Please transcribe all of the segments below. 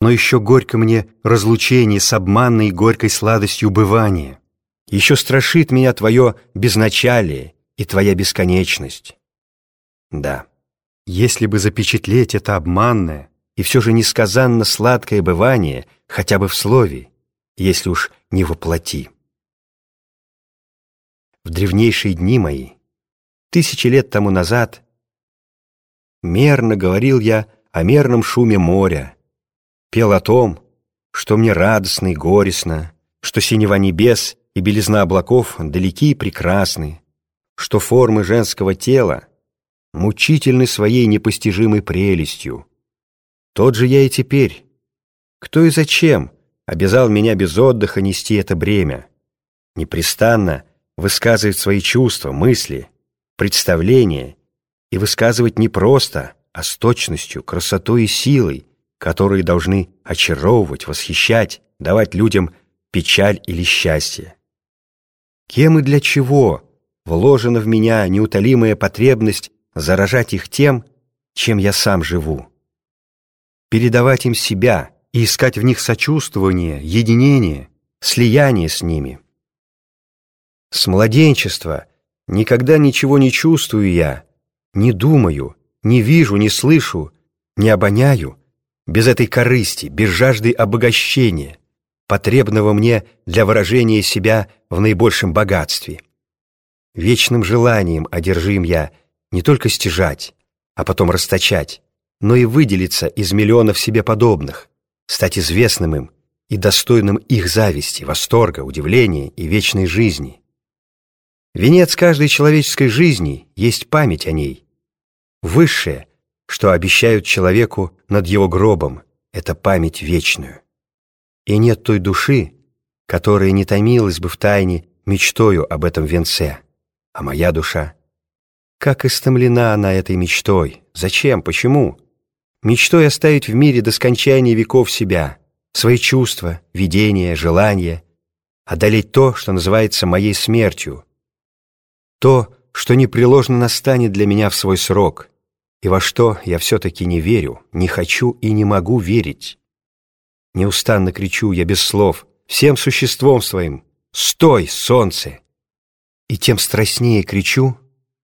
Но еще горько мне разлучение с обманной горькой сладостью бывания. Еще страшит меня твое безначалие и твоя бесконечность. Да, если бы запечатлеть это обманное и все же несказанно сладкое бывание хотя бы в слове, если уж не воплоти. В древнейшие дни мои, тысячи лет тому назад, мерно говорил я о мерном шуме моря, пел о том, что мне радостно и горестно, что синева небес и белизна облаков далеки и прекрасны, что формы женского тела мучительны своей непостижимой прелестью. Тот же я и теперь. Кто и зачем обязал меня без отдыха нести это бремя? Непрестанно высказывать свои чувства, мысли, представления и высказывать не просто, а с точностью, красотой и силой, которые должны очаровывать, восхищать, давать людям печаль или счастье. Кем и для чего вложена в меня неутолимая потребность заражать их тем, чем я сам живу? Передавать им себя и искать в них сочувствование, единение, слияние с ними. С младенчества никогда ничего не чувствую я, не думаю, не вижу, не слышу, не обоняю, без этой корысти, без жажды обогащения, потребного мне для выражения себя в наибольшем богатстве. Вечным желанием одержим я не только стяжать, а потом расточать, но и выделиться из миллионов себе подобных, стать известным им и достойным их зависти, восторга, удивления и вечной жизни. Венец каждой человеческой жизни есть память о ней. Высшее, что обещают человеку над его гробом, это память вечную. И нет той души, которая не томилась бы в тайне мечтою об этом венце. А моя душа, как истомлена она этой мечтой, зачем, почему? Мечтой оставить в мире до скончания веков себя, свои чувства, видения, желания, одолеть то, что называется моей смертью, то, что непреложно настанет для меня в свой срок — и во что я все-таки не верю, не хочу и не могу верить. Неустанно кричу я без слов, всем существом своим «Стой, солнце!» И тем страстнее кричу,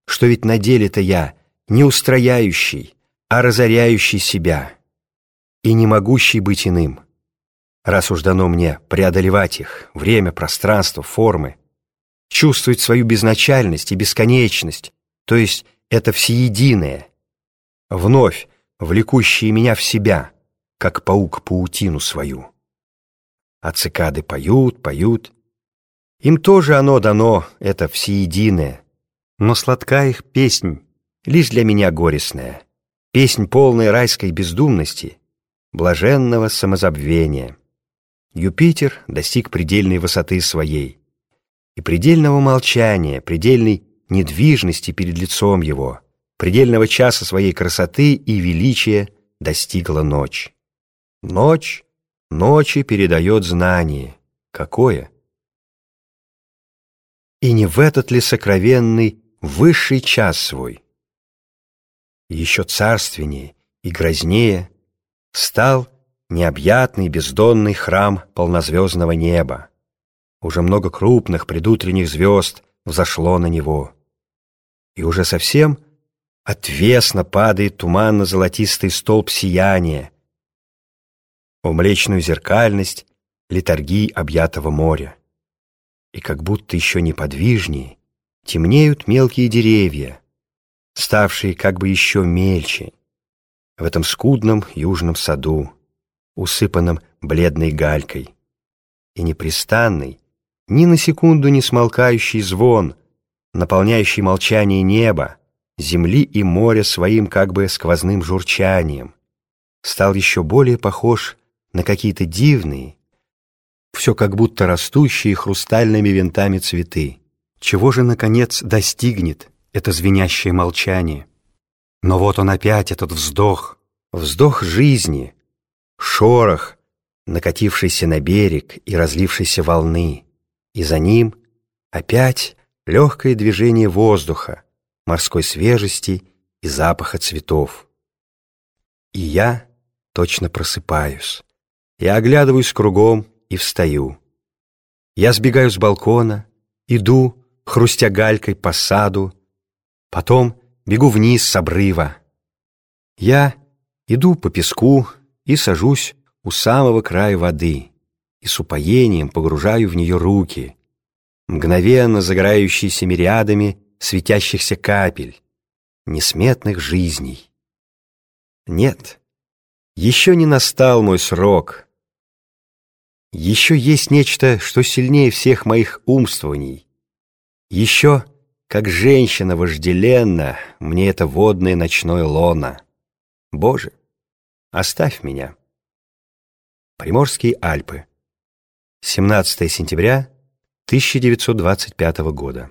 что ведь на деле-то я не устрояющий, а разоряющий себя и не могущий быть иным. Раз уж дано мне преодолевать их, время, пространство, формы, чувствовать свою безначальность и бесконечность, то есть это всеединое — вновь влекущие меня в себя, как паук паутину свою. А цикады поют, поют. Им тоже оно дано, это всеединое. Но сладка их песнь, лишь для меня горестная. Песнь полной райской бездумности, блаженного самозабвения. Юпитер достиг предельной высоты своей и предельного молчания, предельной недвижности перед лицом его — предельного часа своей красоты и величия достигла ночь. Ночь ночи передает знание. Какое? И не в этот ли сокровенный высший час свой? Еще царственнее и грознее стал необъятный бездонный храм полнозвездного неба. Уже много крупных предутренних звезд взошло на него. И уже совсем Отвесно падает туманно-золотистый столб сияния, в млечную зеркальность литургии объятого моря. И как будто еще неподвижнее темнеют мелкие деревья, ставшие как бы еще мельче, в этом скудном южном саду, усыпанном бледной галькой. И непрестанный, ни на секунду не смолкающий звон, наполняющий молчание неба, земли и моря своим как бы сквозным журчанием, стал еще более похож на какие-то дивные, все как будто растущие хрустальными винтами цветы. Чего же, наконец, достигнет это звенящее молчание? Но вот он опять, этот вздох, вздох жизни, шорох, накатившийся на берег и разлившейся волны, и за ним опять легкое движение воздуха, морской свежести и запаха цветов. И я точно просыпаюсь. Я оглядываюсь кругом и встаю. Я сбегаю с балкона, иду, хрустя галькой по саду, потом бегу вниз с обрыва. Я иду по песку и сажусь у самого края воды и с упоением погружаю в нее руки, мгновенно загорающиеся мириадами светящихся капель, несметных жизней. Нет, еще не настал мой срок. Еще есть нечто, что сильнее всех моих умствований. Еще, как женщина вожделенна, мне это водное ночное лоно. Боже, оставь меня. Приморские Альпы. 17 сентября 1925 года.